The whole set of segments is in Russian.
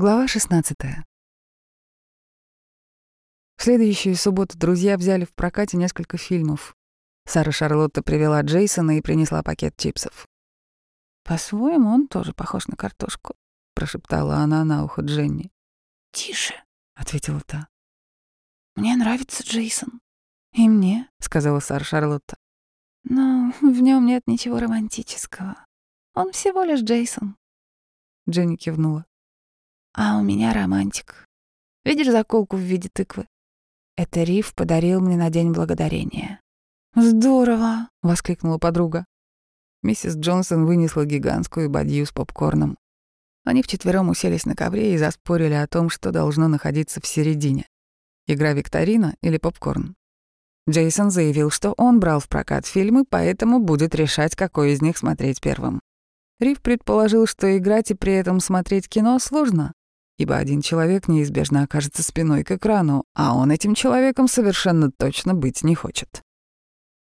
Глава 16. В следующую субботу друзья взяли в прокате несколько фильмов. Сара Шарлотта привела Джейсона и принесла пакет чипсов. «По-своему, он тоже похож на картошку», — прошептала она на ухо Дженни. «Тише», — ответила та. «Мне нравится Джейсон». «И мне», — сказала Сара Шарлотта. «Но в нем нет ничего романтического. Он всего лишь Джейсон». Дженни кивнула. А у меня романтик. Видишь заколку в виде тыквы? Это Риф подарил мне на День Благодарения. «Здорово!» — воскликнула подруга. Миссис Джонсон вынесла гигантскую бадью с попкорном. Они вчетвером уселись на ковре и заспорили о том, что должно находиться в середине. Игра викторина или попкорн. Джейсон заявил, что он брал в прокат фильмы, поэтому будет решать, какой из них смотреть первым. Риф предположил, что играть и при этом смотреть кино сложно, ибо один человек неизбежно окажется спиной к экрану, а он этим человеком совершенно точно быть не хочет.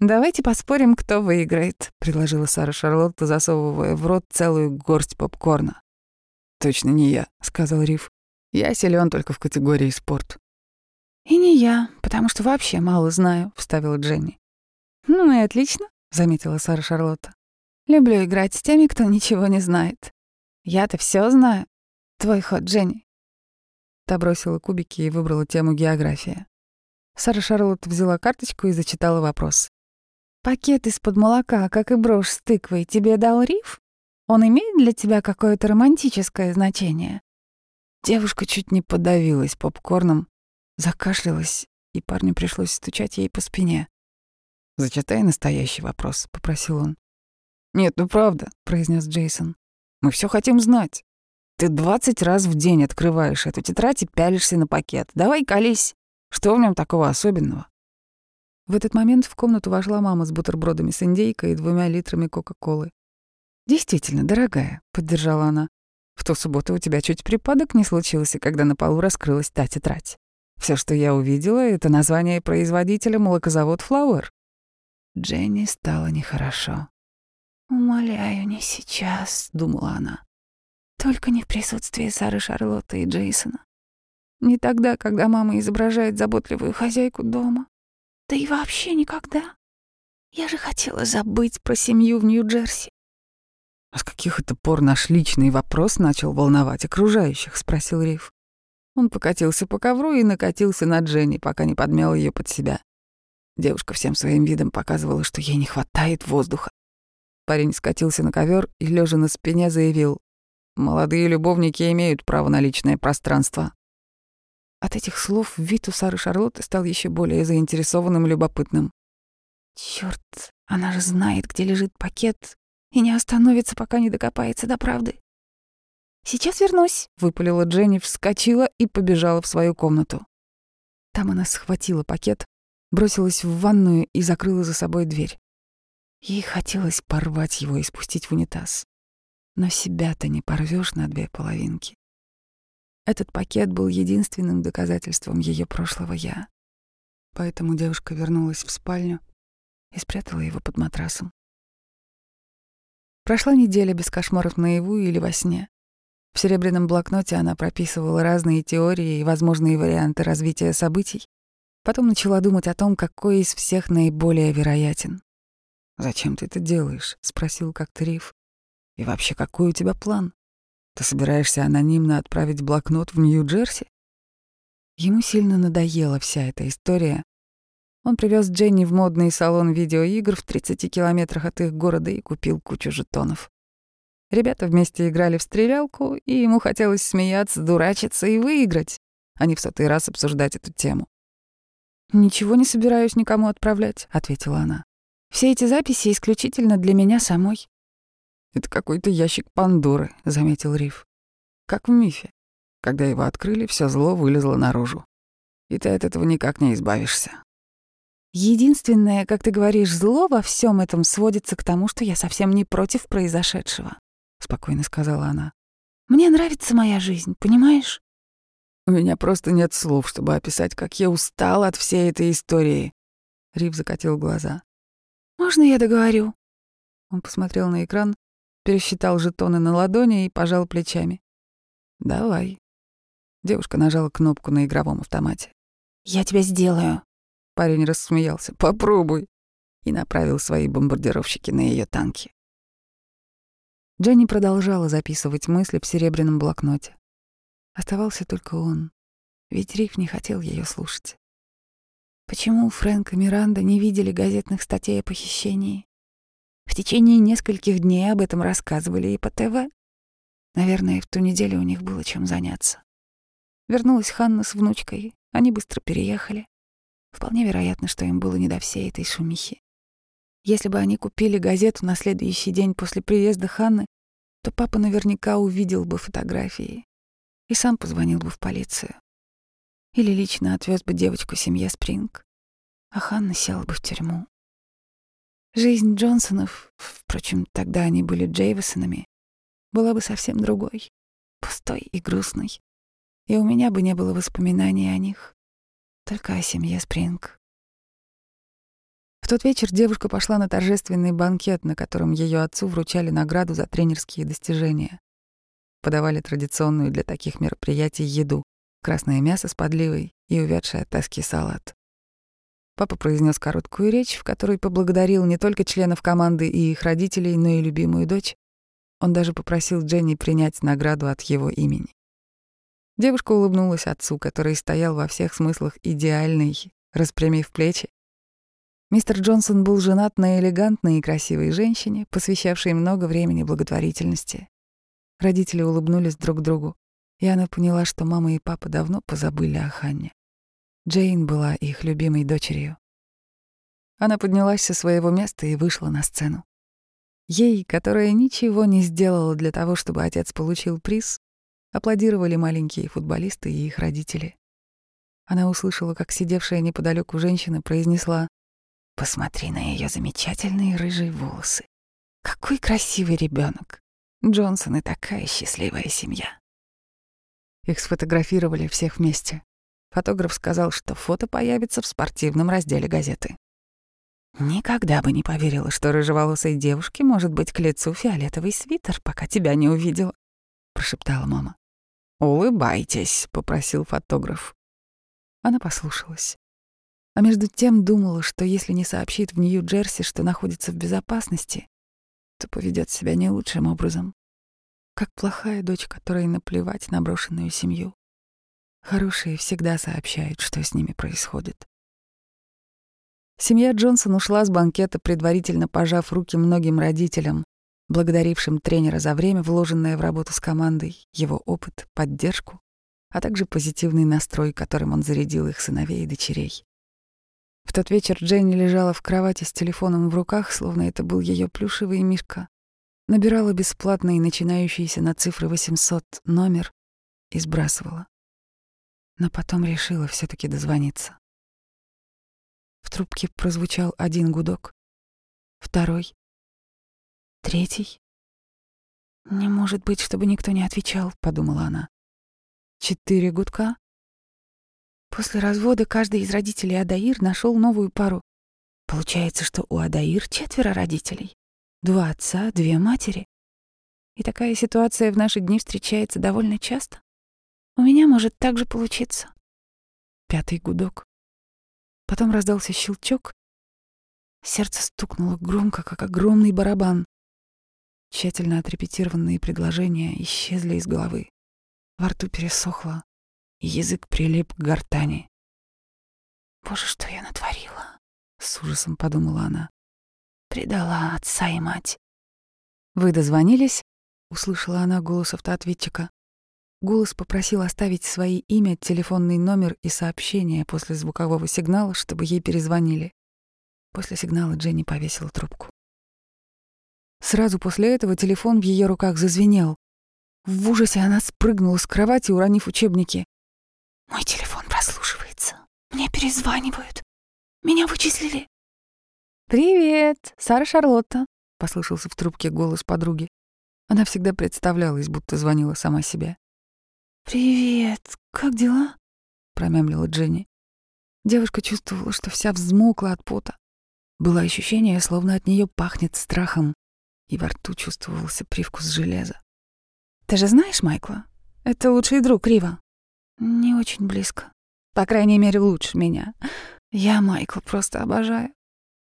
«Давайте поспорим, кто выиграет», — предложила Сара Шарлотта, засовывая в рот целую горсть попкорна. «Точно не я», — сказал Риф. «Я силен только в категории спорт». «И не я, потому что вообще мало знаю», — вставила Дженни. «Ну и отлично», — заметила Сара Шарлотта. «Люблю играть с теми, кто ничего не знает. Я-то все знаю. Твой ход, Дженни. Та бросила кубики и выбрала тему география. Сара Шарлотт взяла карточку и зачитала вопрос. «Пакет из-под молока, как и брошь с тыквой, тебе дал Риф? Он имеет для тебя какое-то романтическое значение?» Девушка чуть не подавилась попкорном, закашлялась, и парню пришлось стучать ей по спине. «Зачитай настоящий вопрос», — попросил он. «Нет, ну правда», — произнес Джейсон. «Мы все хотим знать». Ты двадцать раз в день открываешь эту тетрадь и пялишься на пакет. Давай колись. Что в нем такого особенного? В этот момент в комнату вошла мама с бутербродами с индейкой и двумя литрами Кока-Колы. «Действительно, дорогая», — поддержала она. «В ту субботу у тебя чуть припадок не случился, когда на полу раскрылась та тетрадь. Все, что я увидела, — это название производителя молокозавод «Флауэр». Дженни стало нехорошо. «Умоляю, не сейчас», — думала она. Только не в присутствии Сары Шарлотты и Джейсона. Не тогда, когда мама изображает заботливую хозяйку дома. Да и вообще никогда. Я же хотела забыть про семью в Нью-Джерси. «А с каких это пор наш личный вопрос начал волновать окружающих?» — спросил Риф. Он покатился по ковру и накатился на Дженни, пока не подмял ее под себя. Девушка всем своим видом показывала, что ей не хватает воздуха. Парень скатился на ковер и, лежа на спине, заявил Молодые любовники имеют право на личное пространство. От этих слов вид у Сары Шарлотты стал еще более заинтересованным и любопытным. Черт, она же знает, где лежит пакет, и не остановится, пока не докопается до правды. «Сейчас вернусь», — выпалила Дженни, вскочила и побежала в свою комнату. Там она схватила пакет, бросилась в ванную и закрыла за собой дверь. Ей хотелось порвать его и спустить в унитаз. Но себя-то не порвешь на две половинки. Этот пакет был единственным доказательством ее прошлого «я». Поэтому девушка вернулась в спальню и спрятала его под матрасом. Прошла неделя без кошмаров наяву или во сне. В серебряном блокноте она прописывала разные теории и возможные варианты развития событий. Потом начала думать о том, какой из всех наиболее вероятен. «Зачем ты это делаешь?» — спросил как-то Риф. И вообще, какой у тебя план? Ты собираешься анонимно отправить блокнот в Нью-Джерси? Ему сильно надоела вся эта история. Он привез Дженни в модный салон видеоигр в 30 километрах от их города и купил кучу жетонов. Ребята вместе играли в стрелялку, и ему хотелось смеяться, дурачиться и выиграть, а не в сотый раз обсуждать эту тему. «Ничего не собираюсь никому отправлять», — ответила она. «Все эти записи исключительно для меня самой. «Это какой-то ящик Пандоры», — заметил Риф. «Как в мифе. Когда его открыли, все зло вылезло наружу. И ты от этого никак не избавишься». «Единственное, как ты говоришь, зло во всем этом сводится к тому, что я совсем не против произошедшего», — спокойно сказала она. «Мне нравится моя жизнь, понимаешь?» «У меня просто нет слов, чтобы описать, как я устал от всей этой истории». Риф закатил глаза. «Можно я договорю?» Он посмотрел на экран пересчитал жетоны на ладони и пожал плечами. «Давай», Девушка нажала кнопку на игровом автомате. «Я тебя сделаю». Парень рассмеялся. «Попробуй». И направил свои бомбардировщики на ее танки. Дженни продолжала записывать мысли в серебряном блокноте. Оставался только он, ведь Риф не хотел ее слушать. Почему Фрэнк и Миранда не видели газетных статей о похищении? В течение нескольких дней об этом рассказывали и по ТВ. Наверное, в ту неделю у них было чем заняться. Вернулась Ханна с внучкой, они быстро переехали. Вполне вероятно, что им было не до всей этой шумихи. Если бы они купили газету на следующий день после приезда Ханны, то папа наверняка увидел бы фотографии и сам позвонил бы в полицию. Или лично отвез бы девочку семье Спринг, а Ханна села бы в тюрьму. Жизнь Джонсонов, впрочем, тогда они были Джейвисонами, была бы совсем другой, пустой и грустной. И у меня бы не было воспоминаний о них, только о семье Спринг. В тот вечер девушка пошла на торжественный банкет, на котором ее отцу вручали награду за тренерские достижения. Подавали традиционную для таких мероприятий еду — красное мясо с подливой и увядший от тоски салат. Папа произнес короткую речь, в которой поблагодарил не только членов команды и их родителей, но и любимую дочь. Он даже попросил Дженни принять награду от его имени. Девушка улыбнулась отцу, который стоял во всех смыслах идеальный, распрямив плечи, Мистер Джонсон был женат на элегантной и красивой женщине, посвящавшей много времени благотворительности. Родители улыбнулись друг другу, и она поняла, что мама и папа давно позабыли о Ханне. Джейн была их любимой дочерью. Она поднялась со своего места и вышла на сцену. Ей, которая ничего не сделала для того, чтобы отец получил приз, аплодировали маленькие футболисты и их родители. Она услышала, как сидевшая неподалеку женщина произнесла Посмотри на ее замечательные рыжие волосы. Какой красивый ребенок. Джонсон и такая счастливая семья. Их сфотографировали всех вместе. Фотограф сказал, что фото появится в спортивном разделе газеты. «Никогда бы не поверила, что рыжеволосой девушке может быть к лицу фиолетовый свитер, пока тебя не увидела», — прошептала мама. «Улыбайтесь», — попросил фотограф. Она послушалась. А между тем думала, что если не сообщит в Нью-Джерси, что находится в безопасности, то поведет себя не лучшим образом. Как плохая дочь, которой наплевать на брошенную семью. Хорошие всегда сообщают, что с ними происходит. Семья Джонсон ушла с банкета, предварительно пожав руки многим родителям, благодарившим тренера за время, вложенное в работу с командой, его опыт, поддержку, а также позитивный настрой, которым он зарядил их сыновей и дочерей. В тот вечер Дженни лежала в кровати с телефоном в руках, словно это был ее плюшевый мишка. Набирала бесплатный, начинающийся на цифры 800 номер и сбрасывала. Но потом решила все таки дозвониться. В трубке прозвучал один гудок, второй, третий. «Не может быть, чтобы никто не отвечал», — подумала она. Четыре гудка, После развода каждый из родителей Адаир нашел новую пару. Получается, что у Адаир четверо родителей. Два отца, две матери. И такая ситуация в наши дни встречается довольно часто. У меня может так же получиться. Пятый гудок. Потом раздался щелчок. Сердце стукнуло громко, как огромный барабан. Тщательно отрепетированные предложения исчезли из головы. Во рту пересохло язык прилип к гортани. «Боже, что я натворила!» — с ужасом подумала она. «Предала отца и мать». «Вы дозвонились?» — услышала она голос автоответчика. Голос попросил оставить свои имя, телефонный номер и сообщение после звукового сигнала, чтобы ей перезвонили. После сигнала Дженни повесила трубку. Сразу после этого телефон в ее руках зазвенел. В ужасе она спрыгнула с кровати, уронив учебники. Мой телефон прослушивается. Мне перезванивают. Меня вычислили. «Привет, Сара Шарлотта», — послышался в трубке голос подруги. Она всегда представлялась, будто звонила сама себе. «Привет, как дела?» — промямлила Дженни. Девушка чувствовала, что вся взмокла от пота. Было ощущение, словно от нее пахнет страхом, и во рту чувствовался привкус железа. «Ты же знаешь Майкла? Это лучший друг Рива. Не очень близко. По крайней мере, лучше меня. Я Майкла просто обожаю.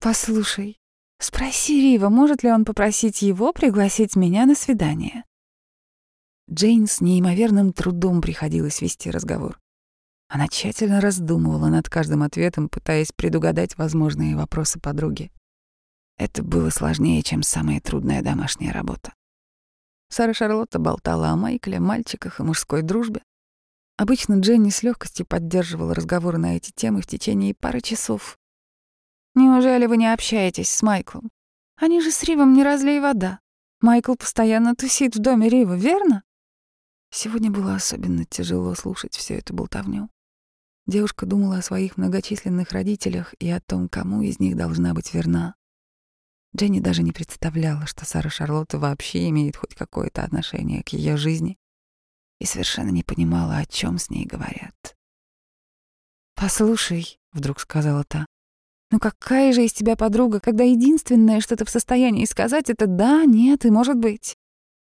Послушай, спроси Рива, может ли он попросить его пригласить меня на свидание. Джейн с неимоверным трудом приходилось вести разговор. Она тщательно раздумывала над каждым ответом, пытаясь предугадать возможные вопросы подруги. Это было сложнее, чем самая трудная домашняя работа. Сара Шарлотта болтала о Майкле, мальчиках и мужской дружбе. Обычно Дженни с легкостью поддерживала разговоры на эти темы в течение пары часов. «Неужели вы не общаетесь с Майклом? Они же с Ривом не разлей вода. Майкл постоянно тусит в доме Рива, верно?» Сегодня было особенно тяжело слушать всю эту болтовню. Девушка думала о своих многочисленных родителях и о том, кому из них должна быть верна. Дженни даже не представляла, что Сара Шарлотта вообще имеет хоть какое-то отношение к ее жизни и совершенно не понимала, о чем с ней говорят. «Послушай», — вдруг сказала та, «ну какая же из тебя подруга, когда единственное, что ты в состоянии сказать, это «да», «нет» и «может быть».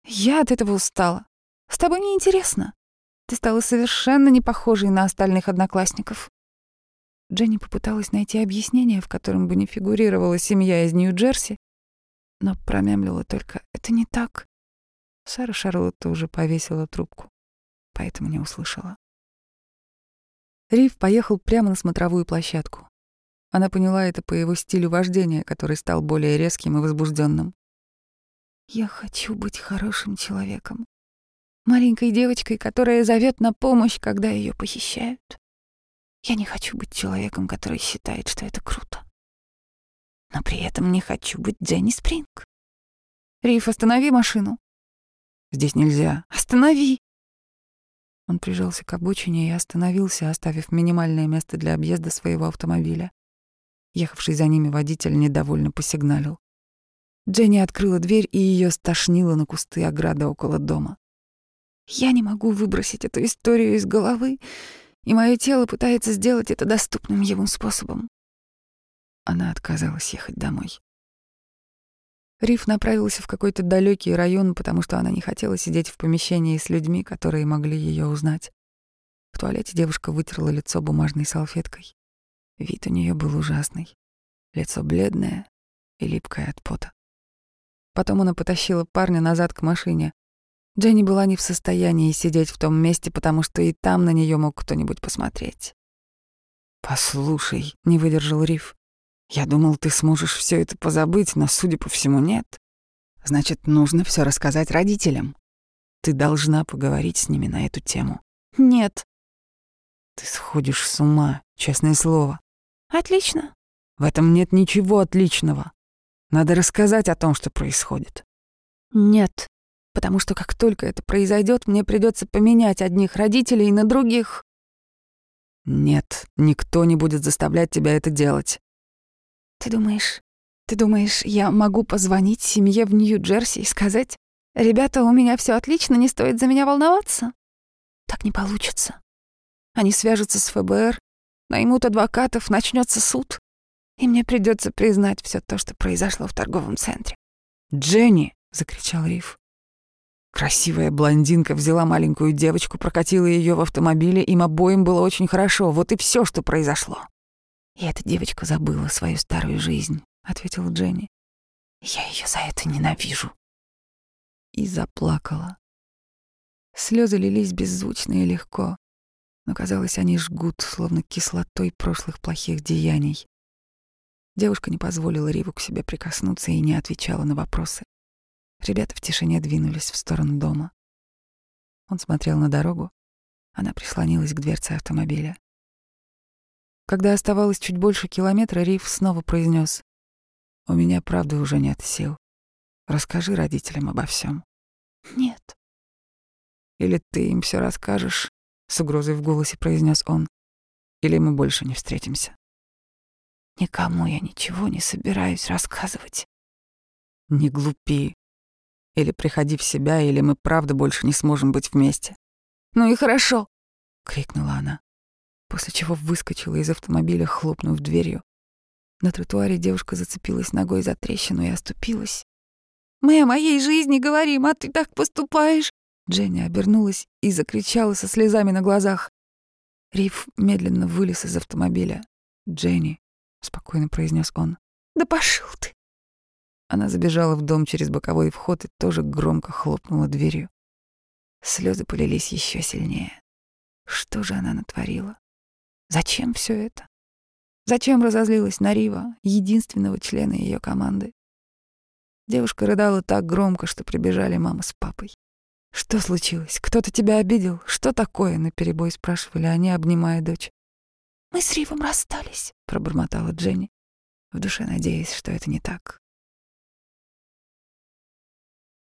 Я от этого устала. С тобой неинтересно. Ты стала совершенно не похожей на остальных одноклассников. Дженни попыталась найти объяснение, в котором бы не фигурировала семья из Нью-Джерси, но промямлила только «это не так». Сара Шарлотта уже повесила трубку, поэтому не услышала. Рив поехал прямо на смотровую площадку. Она поняла это по его стилю вождения, который стал более резким и возбужденным. «Я хочу быть хорошим человеком», маленькой девочкой, которая зовет на помощь, когда ее похищают. Я не хочу быть человеком, который считает, что это круто. Но при этом не хочу быть Дженни Спринг. Риф, останови машину. Здесь нельзя. Останови. Он прижался к обочине и остановился, оставив минимальное место для объезда своего автомобиля. Ехавший за ними водитель недовольно посигналил. Дженни открыла дверь, и ее стошнило на кусты ограды около дома. Я не могу выбросить эту историю из головы, и мое тело пытается сделать это доступным ему способом. Она отказалась ехать домой. Риф направился в какой-то далекий район, потому что она не хотела сидеть в помещении с людьми, которые могли ее узнать. В туалете девушка вытерла лицо бумажной салфеткой. Вид у нее был ужасный. Лицо бледное и липкое от пота. Потом она потащила парня назад к машине. Дженни была не в состоянии сидеть в том месте, потому что и там на нее мог кто-нибудь посмотреть. «Послушай», — не выдержал Риф, — «я думал, ты сможешь все это позабыть, но, судя по всему, нет. Значит, нужно все рассказать родителям. Ты должна поговорить с ними на эту тему». «Нет». «Ты сходишь с ума, честное слово». «Отлично». «В этом нет ничего отличного. Надо рассказать о том, что происходит». «Нет», потому что как только это произойдет, мне придется поменять одних родителей на других. Нет, никто не будет заставлять тебя это делать. Ты думаешь, ты думаешь, я могу позвонить семье в Нью-Джерси и сказать, «Ребята, у меня все отлично, не стоит за меня волноваться»? Так не получится. Они свяжутся с ФБР, наймут адвокатов, начнется суд, и мне придется признать все то, что произошло в торговом центре. «Дженни!» — закричал Риф. Красивая блондинка взяла маленькую девочку, прокатила ее в автомобиле, им обоим было очень хорошо. Вот и все, что произошло. «И эта девочка забыла свою старую жизнь», — ответила Дженни. «Я ее за это ненавижу». И заплакала. Слезы лились беззвучно и легко, но, казалось, они жгут, словно кислотой прошлых плохих деяний. Девушка не позволила Риву к себе прикоснуться и не отвечала на вопросы. Ребята в тишине двинулись в сторону дома. Он смотрел на дорогу, она прислонилась к дверце автомобиля. Когда оставалось чуть больше километра, Риф снова произнес: «У меня, правда, уже нет сил. Расскажи родителям обо всем. «Нет». «Или ты им все расскажешь?» — с угрозой в голосе произнес он. «Или мы больше не встретимся?» «Никому я ничего не собираюсь рассказывать». «Не глупи. Или приходи в себя, или мы правда больше не сможем быть вместе. «Ну и хорошо!» — крикнула она, после чего выскочила из автомобиля, хлопнув дверью. На тротуаре девушка зацепилась ногой за трещину и оступилась. «Мы о моей жизни говорим, а ты так поступаешь!» Дженни обернулась и закричала со слезами на глазах. Риф медленно вылез из автомобиля. «Дженни», — спокойно произнес он. «Да пошел ты!» Она забежала в дом через боковой вход и тоже громко хлопнула дверью. Слезы полились еще сильнее. Что же она натворила? Зачем все это? Зачем разозлилась на Рива, единственного члена ее команды? Девушка рыдала так громко, что прибежали мама с папой. «Что случилось? Кто-то тебя обидел? Что такое?» — наперебой спрашивали они, обнимая дочь. «Мы с Ривом расстались», — пробормотала Дженни, в душе надеясь, что это не так.